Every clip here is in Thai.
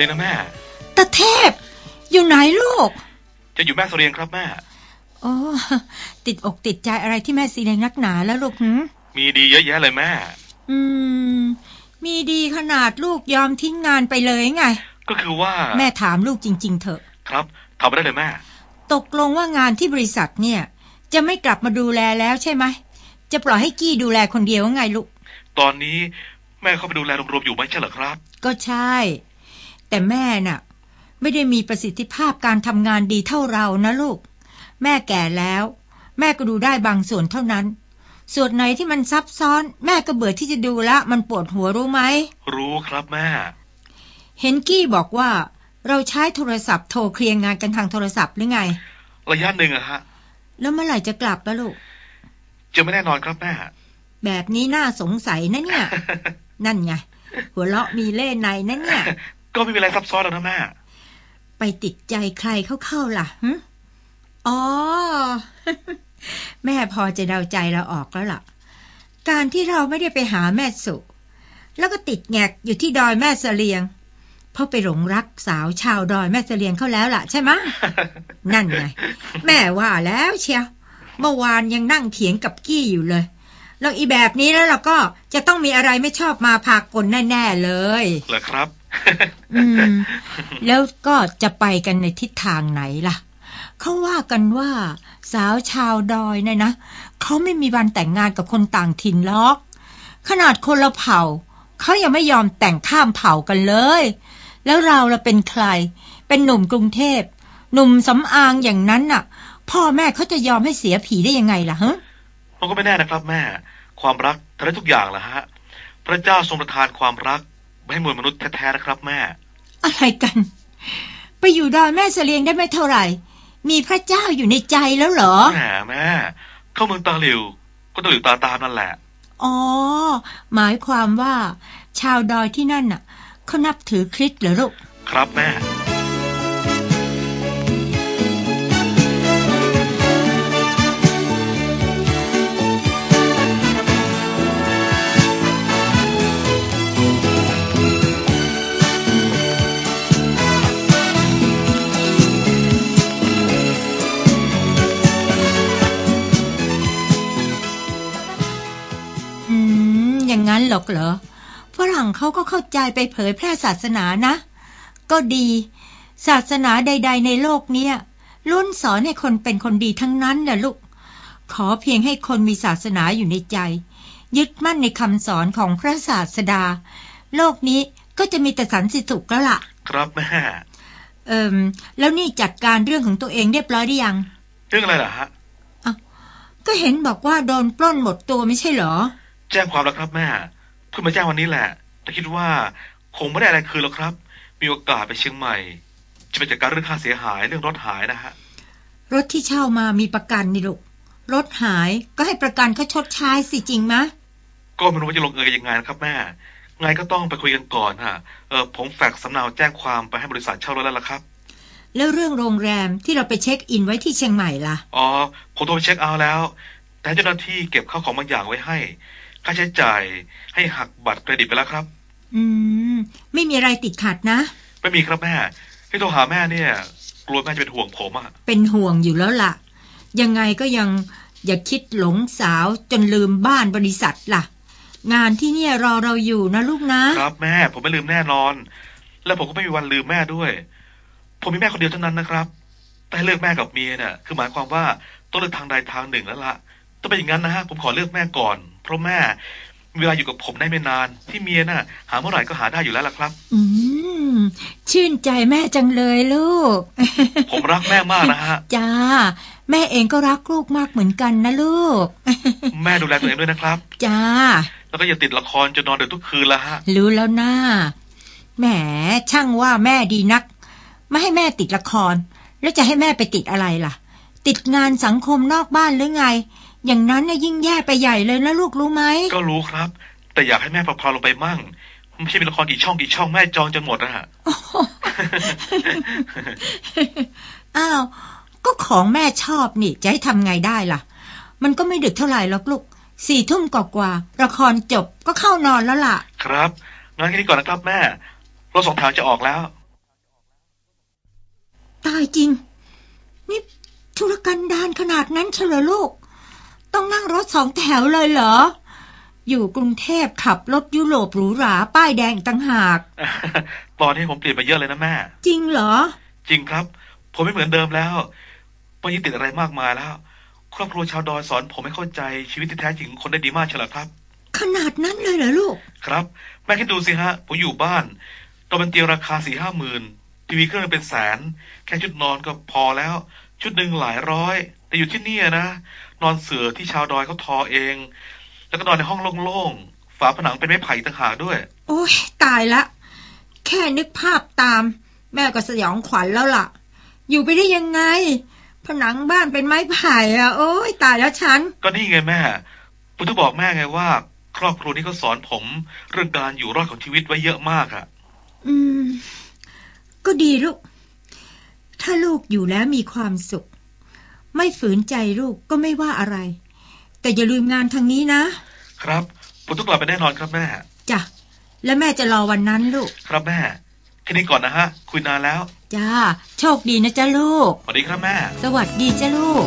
เองนะแม่ตาเทพ อยู่ไหนลูก จะอยู่แม่เสรียงครับแม่โอ้ติดอกติดใจอะไรที่แม่สีแดงนักหนาแล้วลูกหืมมีดีเยอะแยะเลยแม่ อืม มีดีขนาดลูกยอมทิ้งงานไปเลยไง ก็คือว่า แม่ถามลูกจริง ๆ เถอะ ครับทำไปได้เลยแม่ ตกลงว่างานที่บริษัทเนี่ย จะไม่กลับมาดูแลแล้วใช่ไหม จะปล่อยให้กี้ดูแลคนเดียวไงลูก ตอนนี้แม่เข้าไปดูแลรวมๆอยู่ไม่ใช่เหรอครับ ก็ใช่ แต่แม่น่ะ ไม่ได้มีประสิทธิภาพการทำงานดีเท่าเรานะลูก แม่แก่แล้ว แม่ก็ดูได้บางส่วนเท่านั้น ส่วนไหนที่มันซับซ้อน แม่ก็เบื่อที่จะดูละ มันปวดหัวรู้ไหม รู้ครับแม่เห็นกี้บอกว่า เราใช้โทรศัพท์โทรเคลียร์งานกันทางโทรศัพท์หรือไง ระยะหนึ่งอะฮะ แล้วเมื่อไหร่จะกลับละลูก จะไม่แน่นอนครับแม่ แบบนี้น่าสงสัยนะเนี่ย นั่นไงหัวเราะมีเล่ห์ในนะเนี่ย ก็ไม่มีอะไรซับซ้อนแล้วนะแม่ ไปติดใจใครเข้าๆล่ะหึอ๋อ แม่พอจะเดาใจเราออกแล้วล่ะ การที่เราไม่ได้ไปหาแม่สุ แล้วก็ติดแงกอยู่ที่ดอยแม่เสลียง เพราะไปหลงรักสาวชาวดอยแม่เสลียงเขาแล้วล่ะ ใช่ไหมะนั่นไง แม่ว่าแล้วเชียว เมื่อวานยังนั่งเถียงกับกี้อยู่เลยแล้วอีแบบนี้แล้วเราก็จะต้องมีอะไรไม่ชอบมาพากลแน่ ๆ เลยเหรอครับ อืม แล้วก็จะไปกันในทิศทางไหนล่ะ เขาว่ากันว่า สาวชาวดอยเนี่ยนะเขาไม่มีวันแต่งงานกับคนต่างถิ่นหรอก ขนาดคนละเผ่า เขายังไม่ยอมแต่งข้ามเผ่ากันเลย แล้วเราละเป็นใคร เป็นหนุ่มกรุงเทพ หนุ่มสำอางอย่างนั้นน่ะ พ่อแม่เขาจะยอมให้เสียผีได้ยังไงล่ะฮะมันก็ไม่แน่นะครับ แม่ ความรักทำได้ทุกอย่างแหละฮะ พระเจ้าทรงประทานความรัก ให้มวลมนุษย์แท้ๆนะครับแม่ อะไรกัน ไปอยู่ดอยแม่เสลียงได้ไม่เท่าไหร่ มีพระเจ้าอยู่ในใจแล้วเหรอแหมแม่ เข้าเมืองตาหลิว ก็ตาหลิวตาตามนั่นแหละ อ๋อ หมายความว่า ชาวดอยที่นั่นน่ะเขานับถือคริสต์เหรอลูก ครับแม่ หรอกเหรอ ฝรั่งเขาก็เข้าใจไปเผยแพร่ศาสนานะ ก็ดี ศาสนาใด ๆ ในโลกเนี้ยล้วนสอนให้คนเป็นคนดีทั้งนั้นแหละลูก ขอเพียงให้คนมีศาสนาอยู่ในใจ ยึดมั่นในคำสอนของพระศาสดา โลกนี้ก็จะมีแต่สันติสุขแล้วล่ะ ครับแม่เอิมแล้วนี่จัดการเรื่องของตัวเองเรียบร้อยหรือยัง เรื่องอะไรล่ะฮะก็เห็นบอกว่าโดนปล้นหมดตัวไม่ใช่เหรอ แจ้งความแล้วครับแม่ เพิ่งมาแจ้งวันนี้แหละ แต่คิดว่าคงไม่ได้อะไรคืนหรอกครับ มีโอกาสไปเชียงใหม่ จะไปจัดการเรื่องค่าเสียหายเรื่องรถหายนะฮะ รถที่เช่ามามีประกันนี่ลูก รถหายก็ให้ประกันเขาชดใช้สิจริงมะ ก็ไม่รู้ว่าจะลงเอยกันยังไงนะครับแม่ ไงก็ต้องไปคุยกันก่อนฮะ เออผมแฟกซ์สำเนาแจ้งความไปให้บริษัทเช่ารถแล้วล่ะครับ แล้วเรื่องโรงแรมที่เราไปเช็คอินไว้ที่เชียงใหม่ล่ะ อ๋อ ผมโทรไปเช็คเอาท์แล้ว แต่ให้เจ้าหน้าที่เก็บข้าวของบางอย่างไว้ให้ ค่าใช้จ่ายให้หักบัตรเครดิตไปแล้วครับ อืม ไม่มีอะไรติดขัดนะ ไม่มีครับแม่ที่โทรหาแม่เนี่ยก็กลัวแม่จะเป็นห่วงผมอะเป็นห่วงอยู่แล้วล่ะ ยังไงก็ยังอย่าคิดหลงสาวจนลืมบ้านบริษัทล่ะ งานที่เนี่ยรอเราอยู่นะลูกนะ ครับแม่ ผมไม่ลืมแน่นอน และผมก็ไม่มีวันลืมแม่ด้วย ผมมีแม่คนเดียวเท่านั้นนะครับ แต่ให้เลือกแม่กับเมียเนี่ยคือหมายความว่าต้องเลือกทางใดทางหนึ่งแล้วล่ะถ้าเป็นอย่างนั้นนะฮะผมขอเลือกแม่ก่อน เพราะแม่มีเวลาอยู่กับผมได้ไม่นาน ที่เมียน่ะ หาเมื่อไหร่ก็หาได้อยู่แล้วล่ะครับ อืมชื่นใจแม่จังเลยลูก ผมรักแม่มากนะฮะ จ้า แม่เองก็รักลูกมากเหมือนกันนะลูก แม่ดูแลตัวเองด้วยนะครับ จ้า แล้วก็อย่าติดละครจนนอนดึกทุกคืนละฮะ รู้แล้วนะแหมช่างว่าแม่ดีนัก ไม่ให้แม่ติดละคร แล้วจะให้แม่ไปติดอะไรล่ะ ติดงานสังคมนอกบ้านหรือไง อย่างนั้นเนี่ยยิ่งแย่ไปใหญ่เลยนะลูกรู้ไหม ก็รู้ครับ แต่อยากให้แม่พาๆลงไปมั่งไม่ใช่มีละครกี่ช่องกี่ช่องแม่จองจนหมดนะฮะ อ้าว ก็ของแม่ชอบนี่จะให้ทำไงได้ล่ะ มันก็ไม่ดึกเท่าไหร่หรอกลูก สี่ทุ่มกว่าๆละครจบก็เข้านอนแล้วล่ะ ครับ งั้นแค่นี้ก่อนนะครับแม่ รถสองแถวจะออกแล้ว ตายจริง นี่ธุรกันดารขนาดนั้นเฉลอลูก ต้องนั่งรถสองแถวเลยเหรอ อยู่กรุงเทพขับรถยุโรปหรูหราป้ายแดงต่างหากตอนนี้ผมเปลี่ยนไปเยอะเลยนะแม่ จริงเหรอ จริงครับ ผมไม่เหมือนเดิมแล้วไม่ยึดติดอะไรมากมายแล้ว ครอบครัวชาวดอยสอนผมให้เข้าใจชีวิตที่แท้จริงของคนได้ดีมากเฉลยครับ ขนาดนั้นเลยเหรอลูก ครับ แม่คิดดูสิฮะ ผมอยู่บ้านตอนเป็นเตียงราคาสี่ห้าหมื่นทีวีเครื่องนึงเป็นแสน แค่ชุดนอนก็พอแล้ว ชุดหนึ่งหลายร้อย แต่อยู่ที่เนี่ยนะ นอนเสือที่ชาวดอยเขาทอเอง แล้วก็นอนในห้องโล่งๆ ฝาผนังเป็นไม้ไผ่ต่างหากด้วย โอ้ยตายละ แค่นึกภาพตาม แม่ก็สยองขวัญแล้วล่ะ อยู่ไปได้ยังไง ผนังบ้านเป็นไม้ไผ่อะโอ้ยตายแล้วฉัน ก็นี่ไงแม่ผมจะบอกแม่ไงว่า ครอบครัวนี้เขาสอนผม เรื่องการอยู่รอดของชีวิตไว้เยอะมากอะอืม ก็ดีลูก ถ้าลูกอยู่แล้วมีความสุข ไม่ฝืนใจลูกก็ไม่ว่าอะไร แต่อย่าลืมงานทางนี้นะ ครับผมต้องกลับไปแน่นอนครับแม่จ้ะและแม่จะรอวันนั้นลูก ครับแม่แค่นี้ก่อนนะฮะ คุยนานแล้ว จ้า โชคดีนะจ้าลูก สวัสดีครับแม่ สวัสดีจ้าลูก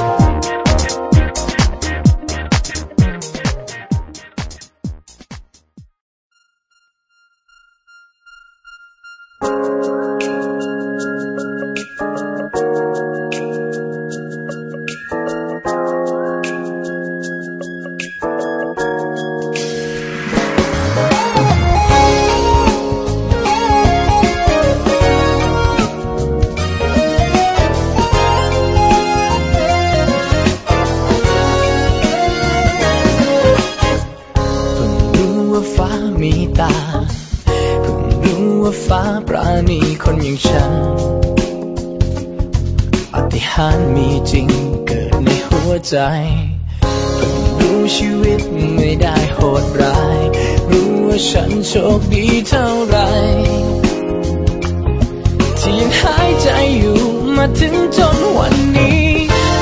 ปาฏิหาริย์มีจริงเกิดในหัวใจรู้ชีวิตไม่ได้โหดร้าย รู้ว่าฉันโชคดีเท่าไร ที่ยังหายใจอยู่มาถึงจนวันนี้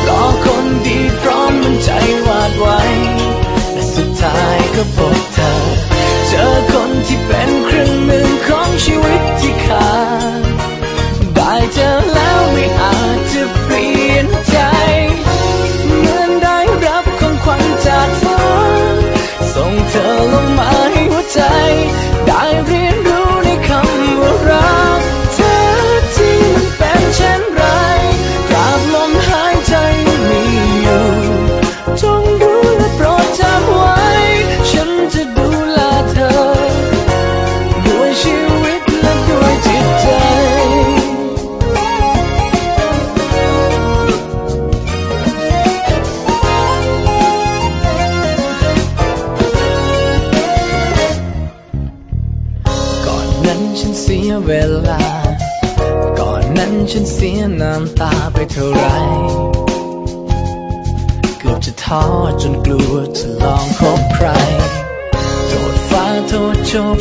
รอคนดีพร้อมมันใจวาดไว้และสุดท้ายก็พบเธอ เจอคนที่เป็นครึ่งหนึ่งของชีวิตที่ เจอแล้วไม่อาจจะเปลี่ยนใจ เหมือนได้รับของขวัญจากฟ้าส่งเธอลงมาให้หัวใจ your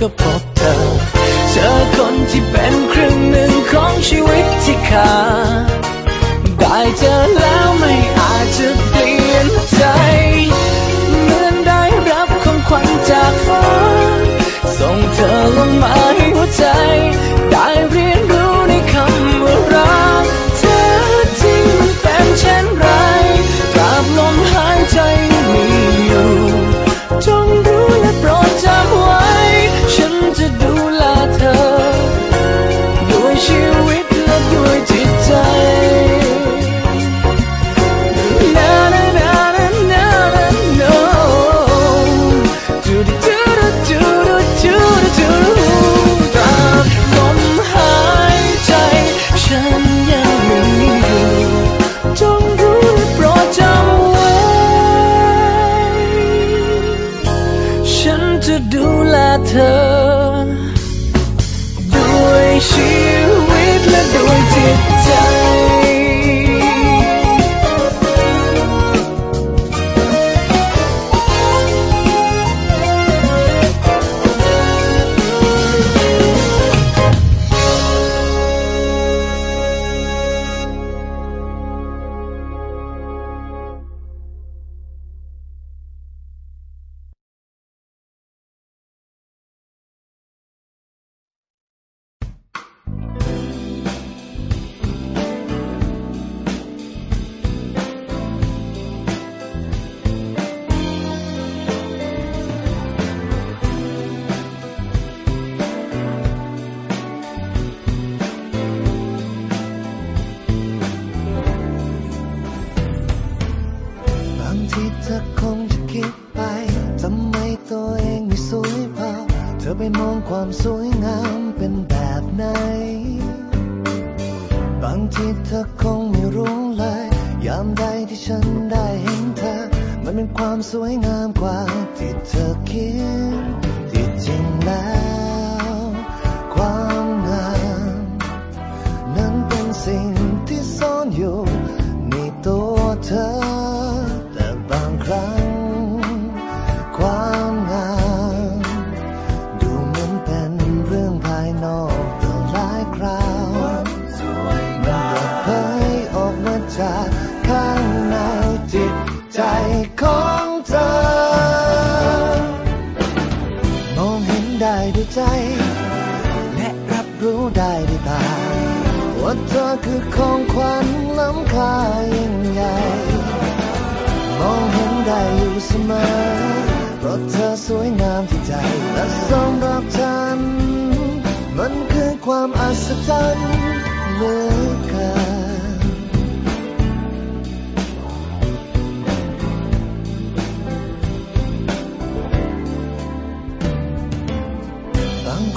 like a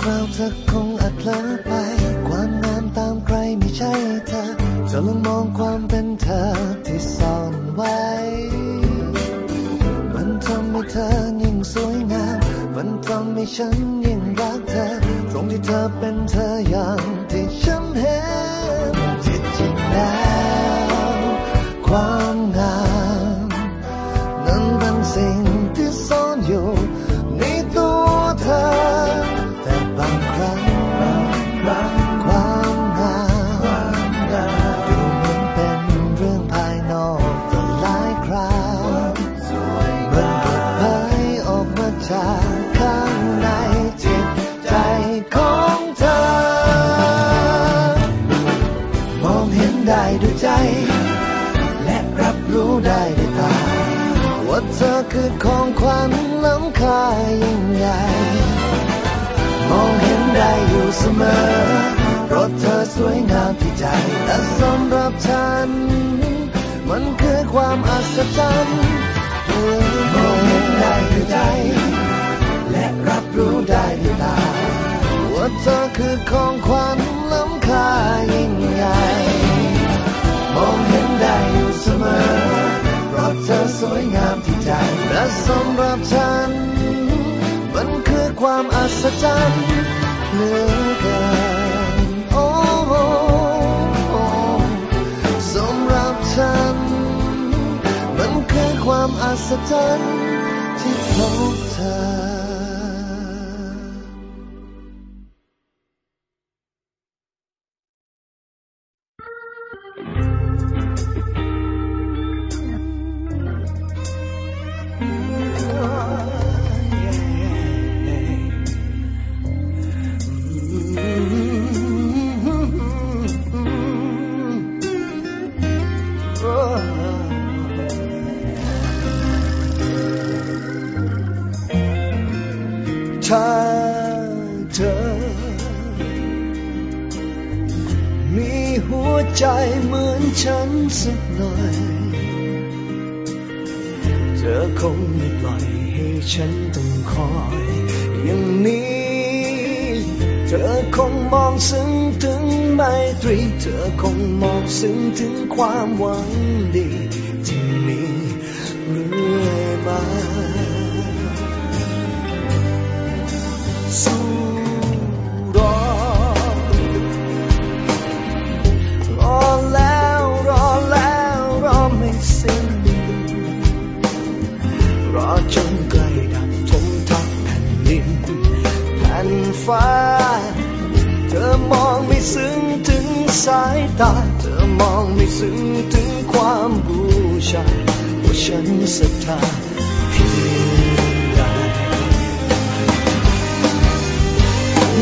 คราวเธอคงอัดเลอะไป ความงามตามใครไม่ใช่เธอจะลองมองความเป็นเธอที่ซ่อนไว้ มันทำให้เธอยิ่งสวยงาม มันทำให้ฉันยิ่งรักเธอ ตรงที่เธอเป็นเธออย่างที่ฉัน คือของขวัญล้ำค่ายิ่งใหญ่ มองเห็นได้อยู่เสมอเพราะเธอสวยงามที่ใจและสำหรับฉัน มันคือความอัศจรรย์มองเห็นได้ด้วยใจ และรับรู้ได้ด้วยตา ว่าเธอคือของขวัญล้ำค่ายิ่งใหญ่ มองเห็นได้อยู่เสมอ สวยงามที่ใจและสำหรับฉัน มันคือความอัศจรรย์เหลือเกินโอ้โอ้สำหรับฉัน มันคือความอัศจรรย์ที่พบเธอ ซึ้งถึงไมตรีเธอคงมองซึ้งถึงความหวังดีที่มีเรื่อยมาสู้รอรอแล้วรอแล้วรอไม่สิ้นรอจนใกล้ดับทมทับแผ่นดินแผ่นฟ้า มองไม่ซึ้งถึงสายตา เธอมองไม่ซึ้งถึงความบูชาว่าฉันศรัทธาเพียงใด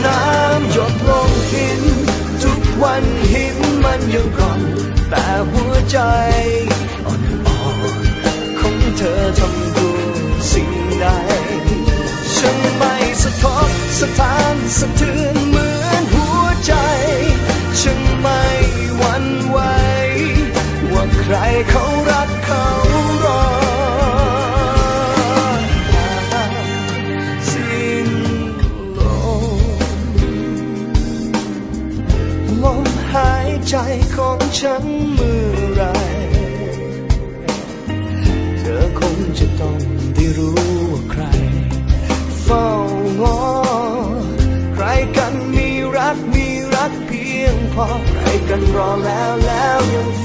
น้ำหยดลงหิน ทุกวันหินมันยังกร่อน แต่หัวใจอ่อนๆของเธอทำด้วยสิ่งใดฉันไม่สะทกสถานสะเทือน พอใครกันรอแล้วแล้วยัง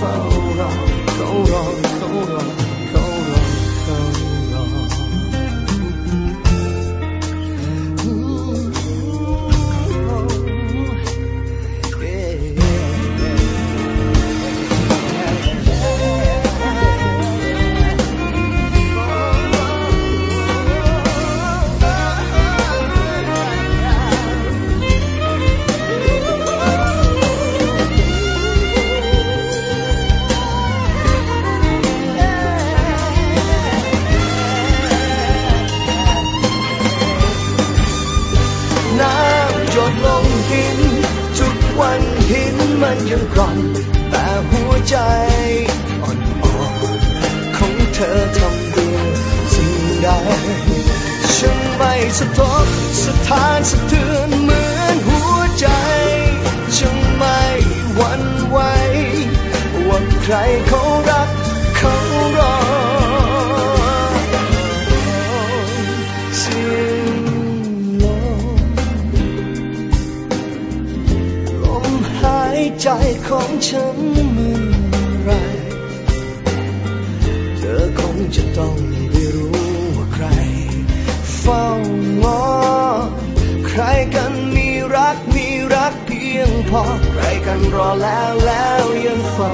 ใจของฉันเมื่อไร เธอคงจะต้องได้รู้ว่าใคร เฝ้างอ ใครกันมีรักมีรักเพียงพอ ใครกันรอแล้วแล้วยังเฝ้า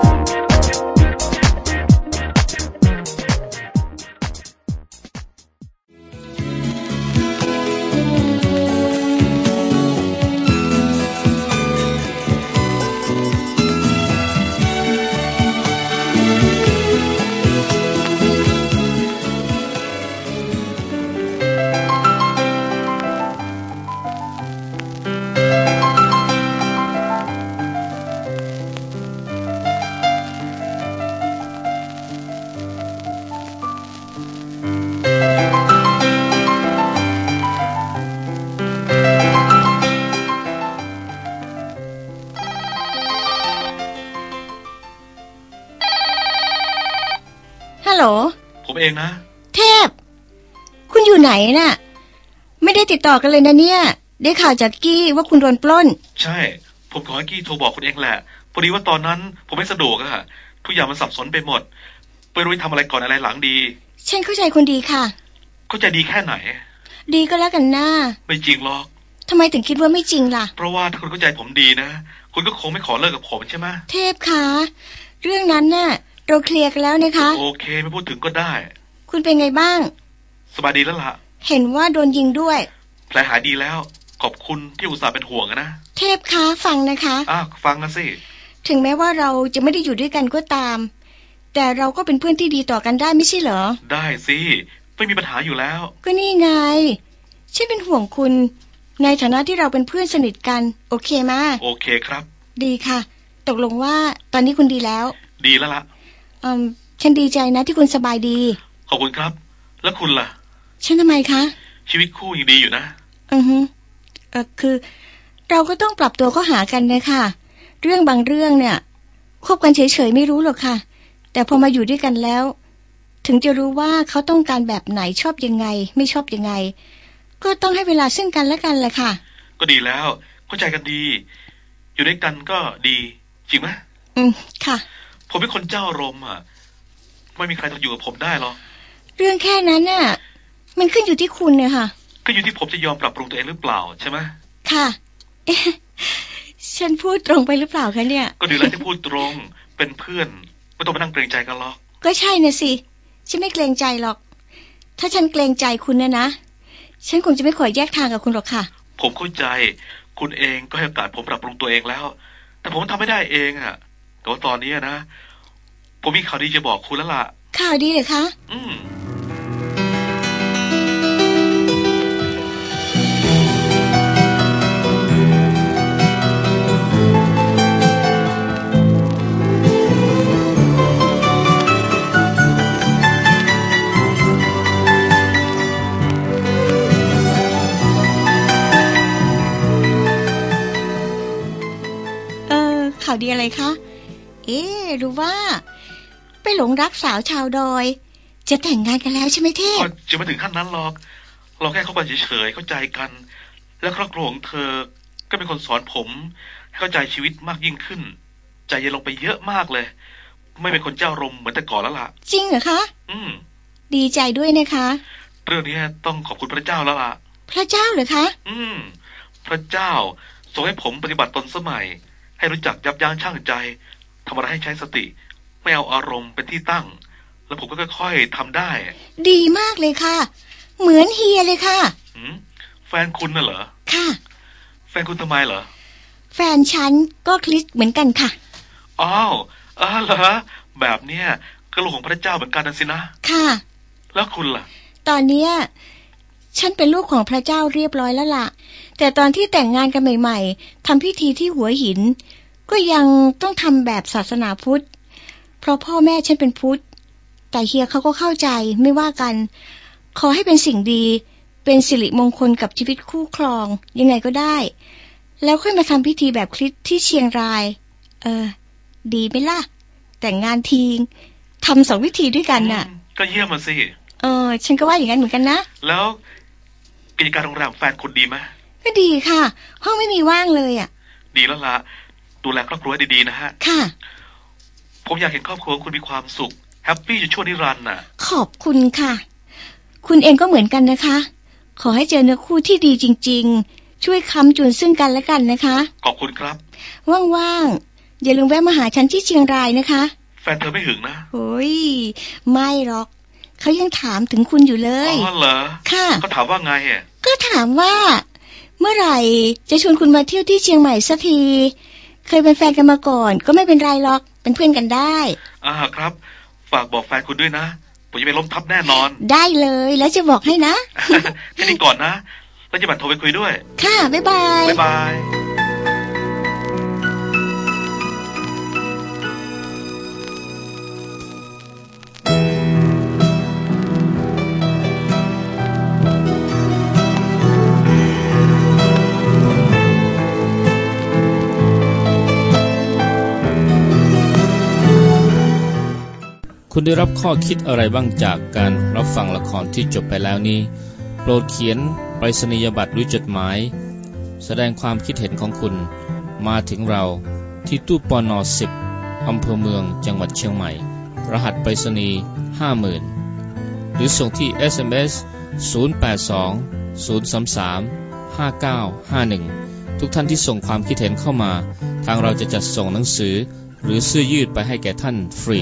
เองนะ เทพ คุณอยู่ไหนน่ะ ไม่ได้ติดต่อกันเลยนะเนี่ย ได้ข่าวจากกี้ว่าคุณโดนปล้น ใช่ ผมขอให้กี้โทรบอกคุณเองแหละพอดีว่าตอนนั้นผมไม่สะดวกอะทุกอย่างมันสับสนไปหมดไม่รู้จะทำอะไรก่อนอะไรหลังดีฉันเข้าใจคุณดีค่ะ เข้าใจดีแค่ไหน ดีก็แล้วกันหน้า ไม่จริงหรอกทำไมถึงคิดว่าไม่จริงล่ะ เพราะว่าถ้าคุณเข้าใจผมดีนะ คุณก็คงไม่ขอเลิกกับผมใช่ไหมเทพคะเรื่องนั้นน่ะเราเคลียร์กันแล้วนะคะ โอเค ไม่พูดถึงก็ได้ คุณเป็นไงบ้าง สบายดีแล้วล่ะ เห็นว่าโดนยิงด้วย แผลหายดีแล้ว ขอบคุณที่อุตส่าห์เป็นห่วงอะนะ เทพคะฟังนะคะอ้าวฟังนะสิ ถึงแม้ว่าเราจะไม่ได้อยู่ด้วยกันก็ตาม แต่เราก็เป็นเพื่อนที่ดีต่อกันได้ไม่ใช่เหรอ ได้สิ ไม่มีปัญหาอยู่แล้ว ก็นี่ไง ฉันเป็นห่วงคุณ ในฐานะที่เราเป็นเพื่อนสนิทกัน โอเคมาโอเคครับ ดีค่ะ ตกลงว่าตอนนี้คุณดีแล้ว ดีแล้วล่ะอืมฉันดีใจนะที่คุณสบายดี ขอบคุณครับ แล้วคุณล่ะ ฉันทำไมคะ ชีวิตคู่ยังดีอยู่นะ อือฮึเออคือ เราก็ต้องปรับตัวเข้าหากันนะคะเรื่องบางเรื่องเนี่ยคบกันเฉยๆไม่รู้หรอกค่ะ แต่พอมาอยู่ด้วยกันแล้ว ถึงจะรู้ว่าเขาต้องการแบบไหนชอบยังไง ไม่ชอบยังไง ก็ต้องให้เวลาซึ่งกันและกันแหละค่ะ ก็ดีแล้วเข้าใจกันดี อยู่ด้วยกันก็ดีจริงไหมอืมค่ะ ผมเป็นคนเจ้าอารมณ์อะ ไม่มีใครจะอยู่กับผมได้หรอก เรื่องแค่นั้นน่ะ มันขึ้นอยู่ที่คุณเนี่ยค่ะ ก็อยู่ที่ผมจะยอมปรับปรุงตัวเองหรือเปล่าใช่ไหมค่ะเอ๊ะฉันพูดตรงไปหรือเปล่าคะเนี่ย ก็ดีแล้วที่พูดตรง เป็นเพื่อน ไม่ต้องมานั่งเกรงใจกันหรอก ก็ใช่นะสิ ฉันไม่เกรงใจหรอก ถ้าฉันเกรงใจคุณเนี่ยนะ ฉันคงจะไม่ขอแยกทางกับคุณหรอกค่ะ ผมเข้าใจ คุณเองก็ให้โอกาสผมปรับปรุงตัวเองแล้ว แต่ผมทำไม่ได้เองอะแต่ว่าตอนนี้นะ ผมมีข่าวดีจะบอกคุณแล้วล่ะ ข่าวดีเหรอคะ อืม ข่าวดีอะไรคะ เอ๊ะหรือว่า ไปหลงรักสาวชาวดอย จะแต่งงานกันแล้วใช่ไหมเทพก็จะไม่ถึงขั้นนั้นหรอก เราแค่เข้ากันเฉยๆเข้าใจกัน และครอบครัวของเธอก็เป็นคนสอนผมให้เข้าใจชีวิตมากยิ่งขึ้น ใจเย็นลงไปเยอะมากเลย ไม่เป็นคนเจ้ารมณ์เหมือนแต่ก่อนแล้วล่ะ จริงเหรอคะ อืม ดีใจด้วยนะคะ เรื่องนี้ต้องขอบคุณพระเจ้าแล้วล่ะ พระเจ้าเหรอคะ อืม พระเจ้าทรงให้ผมปฏิบัติตนสมัย ให้รู้จักยับยั้งชั่งใจทำอะไรให้ใช้สติ ไม่เอาอารมณ์เป็นที่ตั้ง แล้วผมก็ค่อยๆทำได้ ดีมากเลยค่ะ เหมือนเฮียเลยค่ะหืมแฟนคุณน่ะเหรอ ค่ะ แฟนคุณทำไมเหรอ แฟนฉันก็คริสต์เหมือนกันค่ะ อ้าวอ้าวเหรอ แบบเนี้ยก็ลูกของพระเจ้าเหมือนกันนะสินะ ค่ะ แล้วคุณล่ะ ตอนเนี้ย ฉันเป็นลูกของพระเจ้าเรียบร้อยแล้วล่ะ แต่ตอนที่แต่งงานกันใหม่ ๆทำพิธีที่หัวหิน ก็ยังต้องทำแบบศาสนาพุทธ เพราะพ่อแม่ฉันเป็นพุทธ แต่เฮียเขาก็เข้าใจไม่ว่ากัน ขอให้เป็นสิ่งดี เป็นสิริมงคลกับชีวิตคู่ครอง ยังไงก็ได้ แล้วค่อยมาทำพิธีแบบคริสต์ที่เชียงราย เออ ดีไหมล่ะ แต่งงานทีนึงทำสองพิธีด้วยกันน่ะอืมก็เยี่ยมมาสิเออ ฉันก็ว่าอย่างนั้นเหมือนกันนะ แล้ว กิจการโรงแรมแฟนคุณดีไหมก็ดีค่ะ ห้องไม่มีว่างเลยอะ ดีแล้วละดูแลครอบครัวให้ดีๆนะฮะ ค่ะ ผมอยากเห็นครอบครัวของคุณมีความสุข happy อยู่ชั่วนิรันดร์น่ะ ขอบคุณค่ะ คุณเองก็เหมือนกันนะคะ ขอให้เจอเนื้อคู่ที่ดีจริง ๆ ช่วยค้ำจุนซึ่งกันและกันนะคะ ขอบคุณครับ ว่างๆ อย่าลืมแวะมาหาฉันที่เชียงรายนะคะ แฟนเธอไม่หึงนะโอ้ยไม่หรอก เขายังถามถึงคุณอยู่เลอ๋ยอเหรอ ค่ะ เขาถามว่าไงอะ ก็ถามว่า เมื่อไหร่จะชวนคุณมาเที่ยวที่เชียงใหม่สักที เคยเป็นแฟนกันมาก่อน ก็ไม่เป็นไรหรอก เป็นเพื่อนกันได้ อ่าครับ ฝากบอกแฟนคุณด้วยนะผมจะไปล้มทับแน่นอน ได้เลยแล้วจะบอกให้นะแค่นี้ก่อนนะแล้วจะบัตรโทรไปคุยด้วย ค่ะบ๊ายบายบ๊ายบาย คุณได้รับข้อคิดอะไรบ้างจากการรับฟังละครที่จบไปแล้วนี้ โปรดเขียนไปรษณียบัตรหรือจดหมาย แสดงความคิดเห็นของคุณมาถึงเราที่ตู้ปอนอสิบอำเภอเมืองจังหวัดเชียงใหม่ รหัสไปรษณีย์50,000 หรือส่งที่ SMS 082 033 5951 ทุกท่านที่ส่งความคิดเห็นเข้ามา ทางเราจะจัดส่งหนังสือ หรือเสื้อยืดไปให้แก่ท่านฟรี